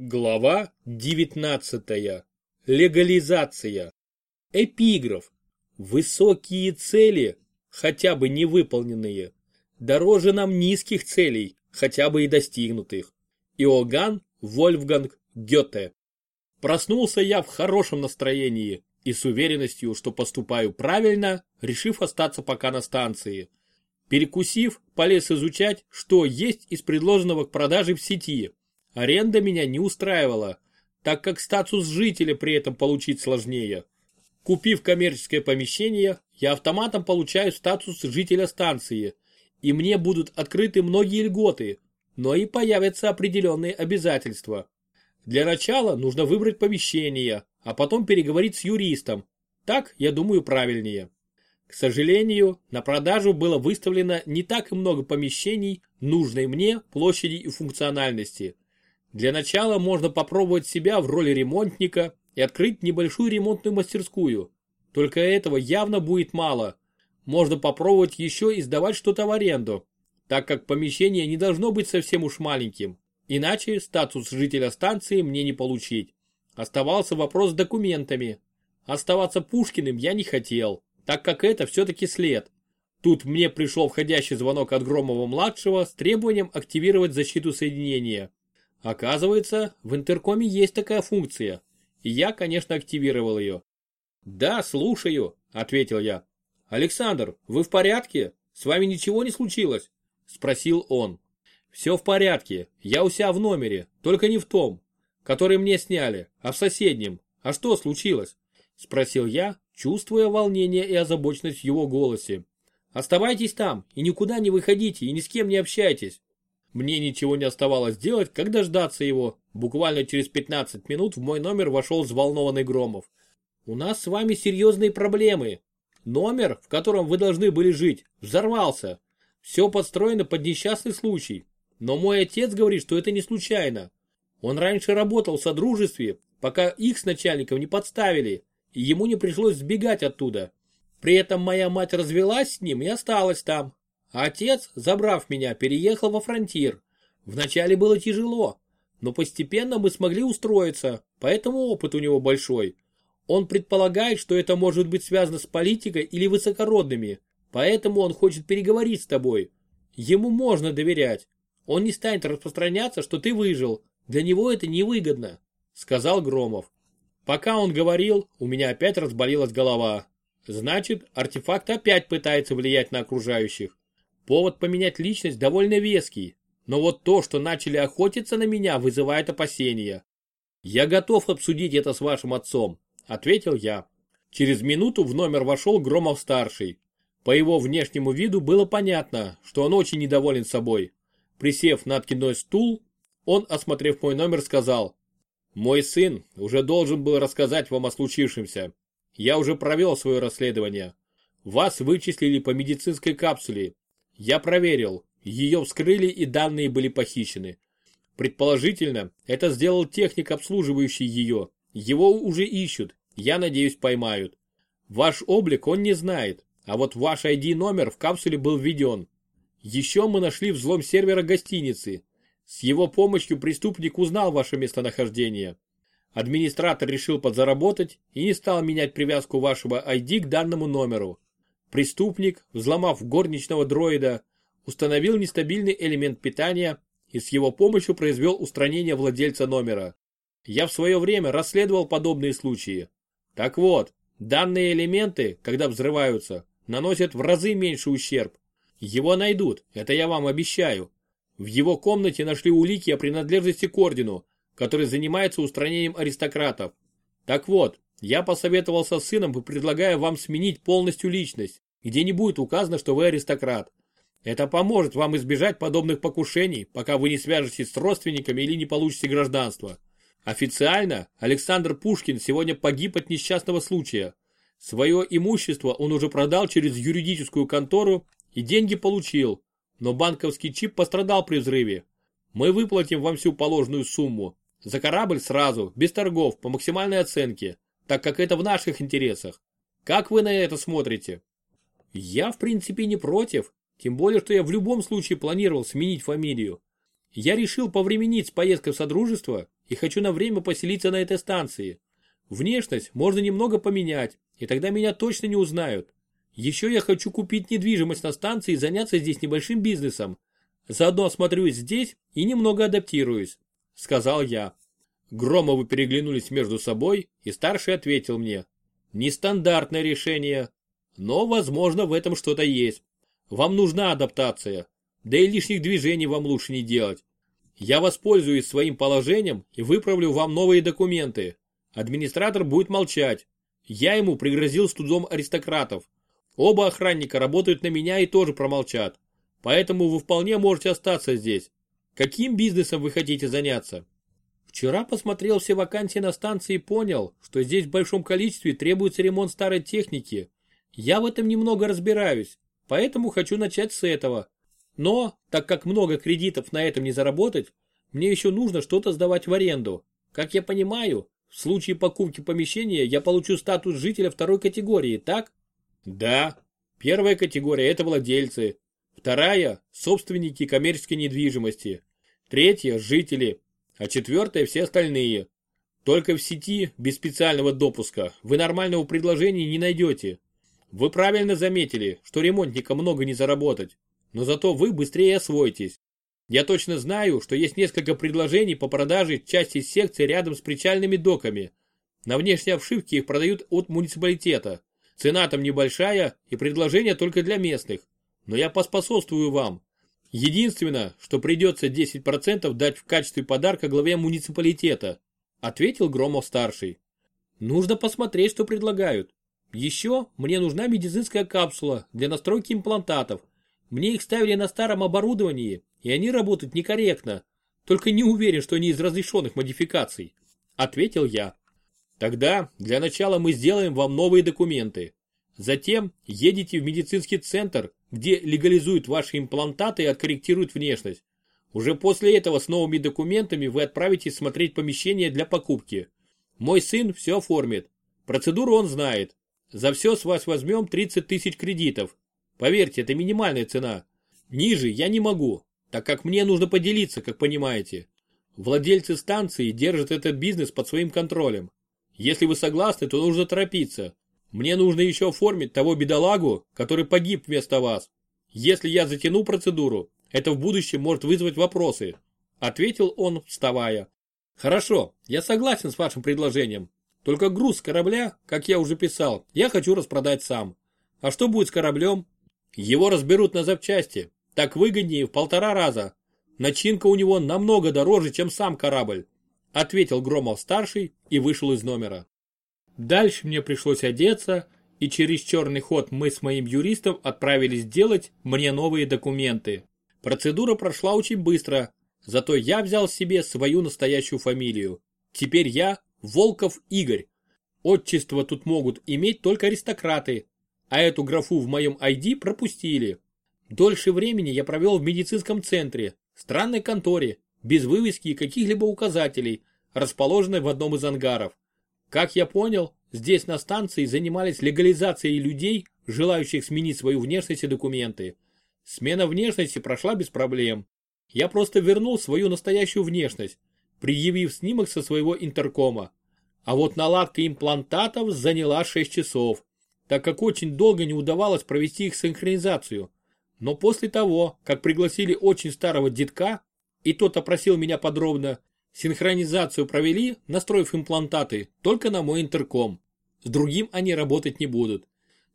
Глава 19. Легализация. Эпиграф. Высокие цели, хотя бы не выполненные, дороже нам низких целей, хотя бы и достигнутых. Иоганн Вольфганг Гёте. Проснулся я в хорошем настроении и с уверенностью, что поступаю правильно, решив остаться пока на станции. Перекусив, полез изучать, что есть из предложенного к продаже в сети Аренда меня не устраивала, так как статус жителя при этом получить сложнее. Купив коммерческое помещение, я автоматом получаю статус жителя станции, и мне будут открыты многие льготы, но и появятся определенные обязательства. Для начала нужно выбрать помещение, а потом переговорить с юристом. Так, я думаю, правильнее. К сожалению, на продажу было выставлено не так и много помещений нужной мне площади и функциональности – для начала можно попробовать себя в роли ремонтника и открыть небольшую ремонтную мастерскую. Только этого явно будет мало. Можно попробовать еще и сдавать что-то в аренду, так как помещение не должно быть совсем уж маленьким. Иначе статус жителя станции мне не получить. Оставался вопрос с документами. Оставаться Пушкиным я не хотел, так как это все-таки след. Тут мне пришел входящий звонок от Громова-младшего с требованием активировать защиту соединения. Оказывается, в интеркоме есть такая функция, и я, конечно, активировал ее. «Да, слушаю», — ответил я. «Александр, вы в порядке? С вами ничего не случилось?» — спросил он. «Все в порядке, я у себя в номере, только не в том, который мне сняли, а в соседнем. А что случилось?» — спросил я, чувствуя волнение и озабоченность в его голосе. «Оставайтесь там и никуда не выходите и ни с кем не общайтесь. Мне ничего не оставалось делать, как дождаться его. Буквально через 15 минут в мой номер вошел взволнованный Громов. «У нас с вами серьезные проблемы. Номер, в котором вы должны были жить, взорвался. Все подстроено под несчастный случай. Но мой отец говорит, что это не случайно. Он раньше работал в Содружестве, пока их с начальником не подставили, и ему не пришлось сбегать оттуда. При этом моя мать развелась с ним и осталась там. Отец, забрав меня, переехал во фронтир. Вначале было тяжело, но постепенно мы смогли устроиться, поэтому опыт у него большой. Он предполагает, что это может быть связано с политикой или высокородными, поэтому он хочет переговорить с тобой. Ему можно доверять. Он не станет распространяться, что ты выжил. Для него это невыгодно, сказал Громов. Пока он говорил, у меня опять разболелась голова. Значит, артефакт опять пытается влиять на окружающих. Повод поменять личность довольно веский, но вот то, что начали охотиться на меня, вызывает опасения. «Я готов обсудить это с вашим отцом», — ответил я. Через минуту в номер вошел Громов-старший. По его внешнему виду было понятно, что он очень недоволен собой. Присев на откидной стул, он, осмотрев мой номер, сказал, «Мой сын уже должен был рассказать вам о случившемся. Я уже провел свое расследование. Вас вычислили по медицинской капсуле я проверил, ее вскрыли и данные были похищены. Предположительно, это сделал техник, обслуживающий ее. Его уже ищут, я надеюсь поймают. Ваш облик он не знает, а вот ваш ID-номер в капсуле был введен. Еще мы нашли взлом сервера гостиницы. С его помощью преступник узнал ваше местонахождение. Администратор решил подзаработать и не стал менять привязку вашего ID к данному номеру. Преступник, взломав горничного дроида, установил нестабильный элемент питания и с его помощью произвел устранение владельца номера. Я в свое время расследовал подобные случаи. Так вот, данные элементы, когда взрываются, наносят в разы меньше ущерб. Его найдут, это я вам обещаю. В его комнате нашли улики о принадлежности к ордену, который занимается устранением аристократов. Так вот, я посоветовался с сыном и предлагаю вам сменить полностью личность, где не будет указано, что вы аристократ. Это поможет вам избежать подобных покушений, пока вы не свяжетесь с родственниками или не получите гражданство. Официально Александр Пушкин сегодня погиб от несчастного случая. Свое имущество он уже продал через юридическую контору и деньги получил, но банковский чип пострадал при взрыве. Мы выплатим вам всю положенную сумму. За корабль сразу, без торгов, по максимальной оценке так как это в наших интересах. Как вы на это смотрите? Я, в принципе, не против, тем более, что я в любом случае планировал сменить фамилию. Я решил повременить с поездкой в Содружество и хочу на время поселиться на этой станции. Внешность можно немного поменять, и тогда меня точно не узнают. Еще я хочу купить недвижимость на станции и заняться здесь небольшим бизнесом. Заодно осмотрюсь здесь и немного адаптируюсь», — сказал я. Громовы переглянулись между собой, и старший ответил мне. «Нестандартное решение, но, возможно, в этом что-то есть. Вам нужна адаптация, да и лишних движений вам лучше не делать. Я воспользуюсь своим положением и выправлю вам новые документы. Администратор будет молчать. Я ему пригрозил студом аристократов. Оба охранника работают на меня и тоже промолчат. Поэтому вы вполне можете остаться здесь. Каким бизнесом вы хотите заняться? Вчера посмотрел все вакансии на станции и понял, что здесь в большом количестве требуется ремонт старой техники. Я в этом немного разбираюсь, поэтому хочу начать с этого. Но, так как много кредитов на этом не заработать, мне еще нужно что-то сдавать в аренду. Как я понимаю, в случае покупки помещения я получу статус жителя второй категории, так? Да. Первая категория – это владельцы. Вторая – собственники коммерческой недвижимости. Третья – жители. А четвертая – все остальные. Только в сети, без специального допуска, вы нормального предложения не найдете. Вы правильно заметили, что ремонтника много не заработать но зато вы быстрее освоитесь. Я точно знаю, что есть несколько предложений по продаже части секции рядом с причальными доками. На внешней обшивке их продают от муниципалитета. Цена там небольшая и предложение только для местных. Но я поспособствую вам. Единственное, что придется 10% дать в качестве подарка главе муниципалитета, ответил Громов-старший. Нужно посмотреть, что предлагают. Еще мне нужна медицинская капсула для настройки имплантатов мне их ставили на старом оборудовании, и они работают некорректно. Только не уверен, что они из разрешенных модификаций. Ответил я. Тогда для начала мы сделаем вам новые документы. Затем едете в медицинский центр, где легализуют ваши имплантаты и откорректируют внешность. Уже после этого с новыми документами вы отправитесь смотреть помещение для покупки. Мой сын все оформит. Процедуру он знает. За все с вас возьмем 30 тысяч кредитов, Поверьте, это минимальная цена. Ниже я не могу, так как мне нужно поделиться, как понимаете. Владельцы станции держат этот бизнес под своим контролем. Если вы согласны, то нужно торопиться. Мне нужно еще оформить того бедолагу, который погиб вместо вас. Если я затяну процедуру, это в будущем может вызвать вопросы. Ответил он, вставая. Хорошо, я согласен с вашим предложением. Только груз корабля, как я уже писал, я хочу распродать сам. А что будет с кораблем? Его разберут на запчасти, так выгоднее в полтора раза. Начинка у него намного дороже, чем сам корабль, ответил Громов-старший и вышел из номера. Дальше мне пришлось одеться, и через черный ход мы с моим юристом отправились делать мне новые документы. Процедура прошла очень быстро, зато я взял себе свою настоящую фамилию. Теперь я Волков Игорь. Отчество тут могут иметь только аристократы, а эту графу в моем ID пропустили. Дольше времени я провел в медицинском центре, странной конторе, без вывески и каких-либо указателей, расположенной в одном из ангаров. Как я понял, здесь на станции занимались легализацией людей, желающих сменить свою внешность и документы. Смена внешности прошла без проблем. Я просто вернул свою настоящую внешность, предъявив снимок со своего интеркома. А вот наладка имплантатов заняла 6 часов так как очень долго не удавалось провести их синхронизацию. Но после того, как пригласили очень старого детка, и тот опросил меня подробно, синхронизацию провели, настроив имплантаты только на мой интерком. С другим они работать не будут.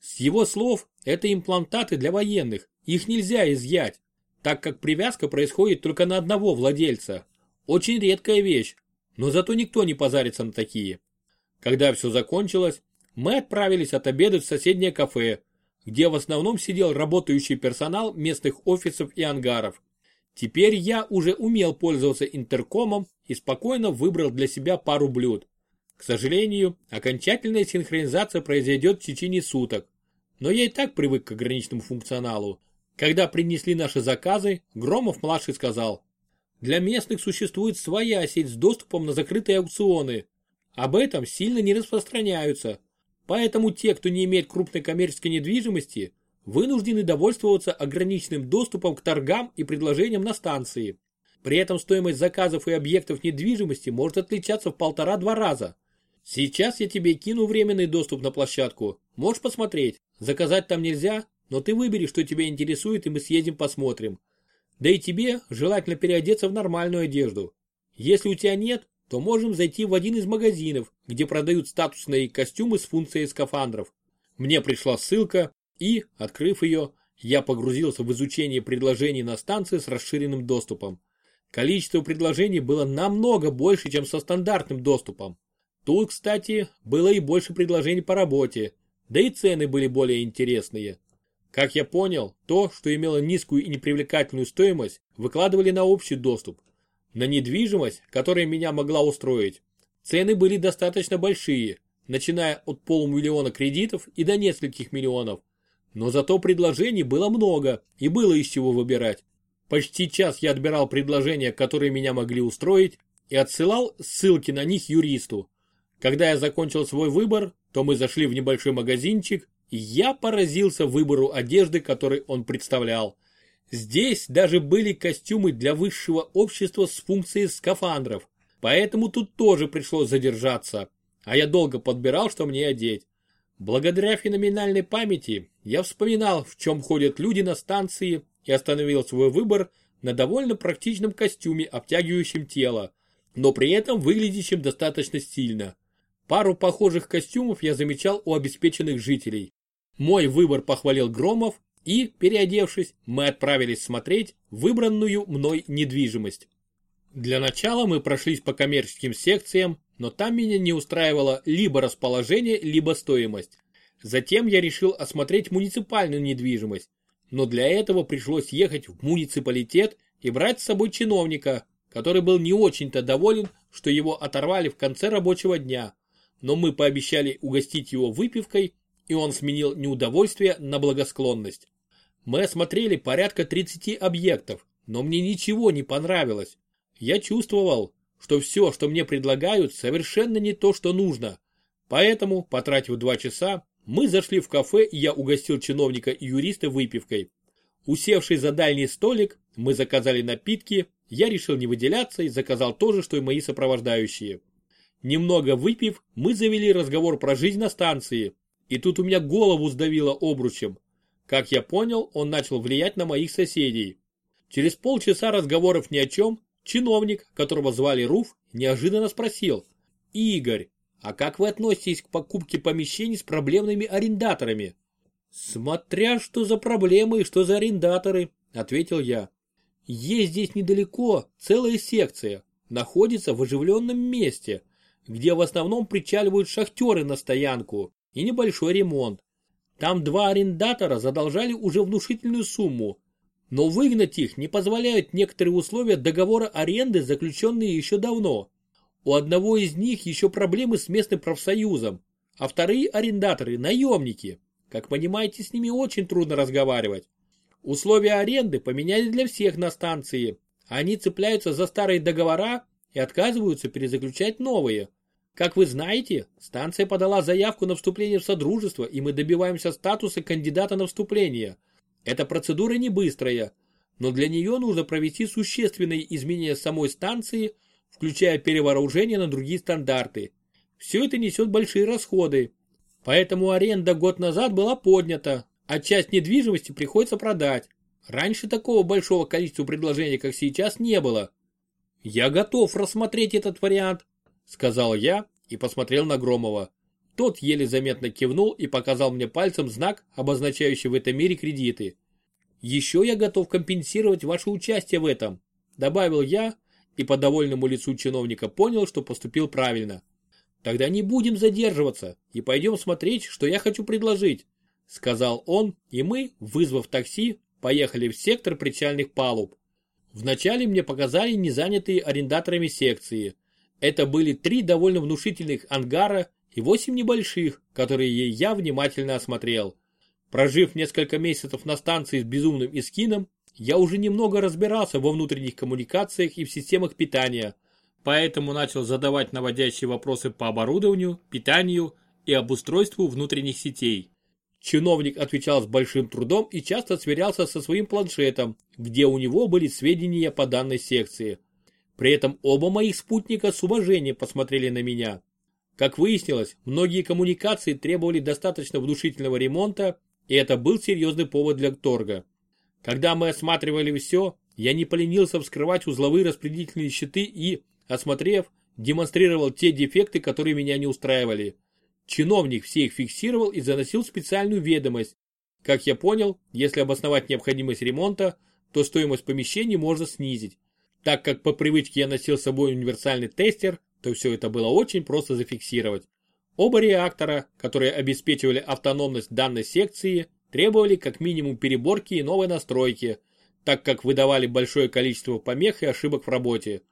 С его слов, это имплантаты для военных, их нельзя изъять, так как привязка происходит только на одного владельца. Очень редкая вещь, но зато никто не позарится на такие. Когда все закончилось, мы отправились отобедать в соседнее кафе, где в основном сидел работающий персонал местных офисов и ангаров. Теперь я уже умел пользоваться интеркомом и спокойно выбрал для себя пару блюд. К сожалению, окончательная синхронизация произойдет в течение суток. Но я и так привык к ограниченному функционалу. Когда принесли наши заказы, Громов-младший сказал, «Для местных существует своя сеть с доступом на закрытые аукционы. Об этом сильно не распространяются, Поэтому те, кто не имеет крупной коммерческой недвижимости, вынуждены довольствоваться ограниченным доступом к торгам и предложениям на станции. При этом стоимость заказов и объектов недвижимости может отличаться в полтора-два раза. Сейчас я тебе кину временный доступ на площадку. Можешь посмотреть. Заказать там нельзя, но ты выбери, что тебя интересует, и мы съедем посмотрим. Да и тебе желательно переодеться в нормальную одежду. Если у тебя нет, то можем зайти в один из магазинов, где продают статусные костюмы с функцией скафандров. Мне пришла ссылка, и, открыв ее, я погрузился в изучение предложений на станции с расширенным доступом. Количество предложений было намного больше, чем со стандартным доступом. Тут, кстати, было и больше предложений по работе, да и цены были более интересные. Как я понял, то, что имело низкую и непривлекательную стоимость, выкладывали на общий доступ. На недвижимость, которая меня могла устроить, цены были достаточно большие, начиная от полумиллиона кредитов и до нескольких миллионов. Но зато предложений было много, и было из чего выбирать. Почти час я отбирал предложения, которые меня могли устроить, и отсылал ссылки на них юристу. Когда я закончил свой выбор, то мы зашли в небольшой магазинчик, и я поразился выбору одежды, который он представлял. Здесь даже были костюмы для высшего общества с функцией скафандров, поэтому тут тоже пришлось задержаться, а я долго подбирал, что мне одеть. Благодаря феноменальной памяти я вспоминал, в чем ходят люди на станции и остановил свой выбор на довольно практичном костюме, обтягивающем тело, но при этом выглядящем достаточно стильно. Пару похожих костюмов я замечал у обеспеченных жителей. Мой выбор похвалил Громов, и, переодевшись, мы отправились смотреть выбранную мной недвижимость. Для начала мы прошлись по коммерческим секциям, но там меня не устраивало либо расположение, либо стоимость. Затем я решил осмотреть муниципальную недвижимость, но для этого пришлось ехать в муниципалитет и брать с собой чиновника, который был не очень-то доволен, что его оторвали в конце рабочего дня но мы пообещали угостить его выпивкой, и он сменил неудовольствие на благосклонность. Мы осмотрели порядка 30 объектов, но мне ничего не понравилось. Я чувствовал, что все, что мне предлагают, совершенно не то, что нужно. Поэтому, потратив два часа, мы зашли в кафе, и я угостил чиновника и юриста выпивкой. Усевшись за дальний столик, мы заказали напитки, я решил не выделяться и заказал то же, что и мои сопровождающие. Немного выпив, мы завели разговор про жизнь на станции, и тут у меня голову сдавило обручем. Как я понял, он начал влиять на моих соседей. Через полчаса разговоров ни о чем, чиновник, которого звали Руф, неожиданно спросил. «Игорь, а как вы относитесь к покупке помещений с проблемными арендаторами?» «Смотря что за проблемы и что за арендаторы», — ответил я. «Есть здесь недалеко целая секция, находится в оживленном месте, где в основном причаливают шахтеры на стоянку и небольшой ремонт. Там два арендатора задолжали уже внушительную сумму, но выгнать их не позволяют некоторые условия договора аренды, заключенные еще давно. У одного из них еще проблемы с местным профсоюзом, а вторые арендаторы – наемники. Как понимаете, с ними очень трудно разговаривать. Условия аренды поменяли для всех на станции. Они цепляются за старые договора и отказываются перезаключать новые. Как вы знаете, станция подала заявку на вступление в Содружество, и мы добиваемся статуса кандидата на вступление. Эта процедура не быстрая, но для нее нужно провести существенные изменения самой станции, включая перевооружение на другие стандарты. Все это несет большие расходы. Поэтому аренда год назад была поднята, а часть недвижимости приходится продать. Раньше такого большого количества предложений, как сейчас, не было. «Я готов рассмотреть этот вариант», — сказал я и посмотрел на Громова. Тот еле заметно кивнул и показал мне пальцем знак, обозначающий в этом мире кредиты. «Еще я готов компенсировать ваше участие в этом», — добавил я и по довольному лицу чиновника понял, что поступил правильно. «Тогда не будем задерживаться и пойдем смотреть, что я хочу предложить», — сказал он, и мы, вызвав такси, поехали в сектор причальных палуб. Вначале мне показали незанятые арендаторами секции. Это были три довольно внушительных ангара и восемь небольших, которые я внимательно осмотрел. Прожив несколько месяцев на станции с безумным Искином, я уже немного разбирался во внутренних коммуникациях и в системах питания, поэтому начал задавать наводящие вопросы по оборудованию, питанию и обустройству внутренних сетей. Чиновник отвечал с большим трудом и часто сверялся со своим планшетом, где у него были сведения по данной секции. При этом оба моих спутника с уважением посмотрели на меня. Как выяснилось, многие коммуникации требовали достаточно внушительного ремонта, и это был серьезный повод для торга. Когда мы осматривали все, я не поленился вскрывать узловые распределительные щиты и, осмотрев, демонстрировал те дефекты, которые меня не устраивали. Чиновник все их фиксировал и заносил специальную ведомость. Как я понял, если обосновать необходимость ремонта, то стоимость помещений можно снизить. Так как по привычке я носил с собой универсальный тестер, то все это было очень просто зафиксировать. Оба реактора, которые обеспечивали автономность данной секции, требовали как минимум переборки и новой настройки, так как выдавали большое количество помех и ошибок в работе.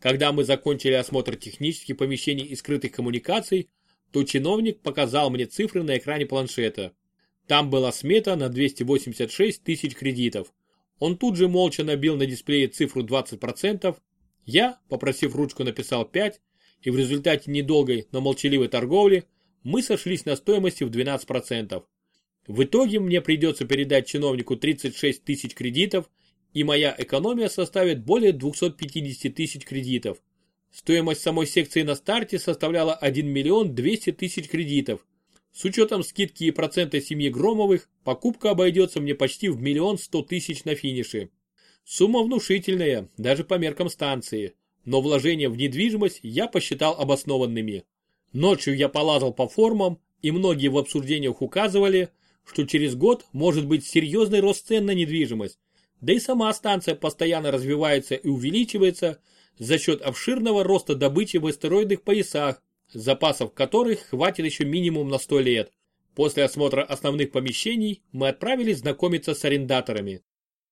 Когда мы закончили осмотр технических помещений и скрытых коммуникаций, то чиновник показал мне цифры на экране планшета. Там была смета на 286 тысяч кредитов. Он тут же молча набил на дисплее цифру 20%. Я, попросив ручку, написал 5, и в результате недолгой, но молчаливой торговли мы сошлись на стоимости в 12%. В итоге мне придется передать чиновнику 36 тысяч кредитов, и моя экономия составит более 250 тысяч кредитов. Стоимость самой секции на старте составляла 1 миллион 200 тысяч кредитов. С учетом скидки и процента семьи Громовых, покупка обойдется мне почти в миллион 100 тысяч на финише. Сумма внушительная, даже по меркам станции, но вложения в недвижимость я посчитал обоснованными. Ночью я полазал по формам, и многие в обсуждениях указывали, что через год может быть серьезный рост цен на недвижимость. Да и сама станция постоянно развивается и увеличивается за счет обширного роста добычи в астероидных поясах, запасов которых хватит еще минимум на 100 лет. После осмотра основных помещений мы отправились знакомиться с арендаторами.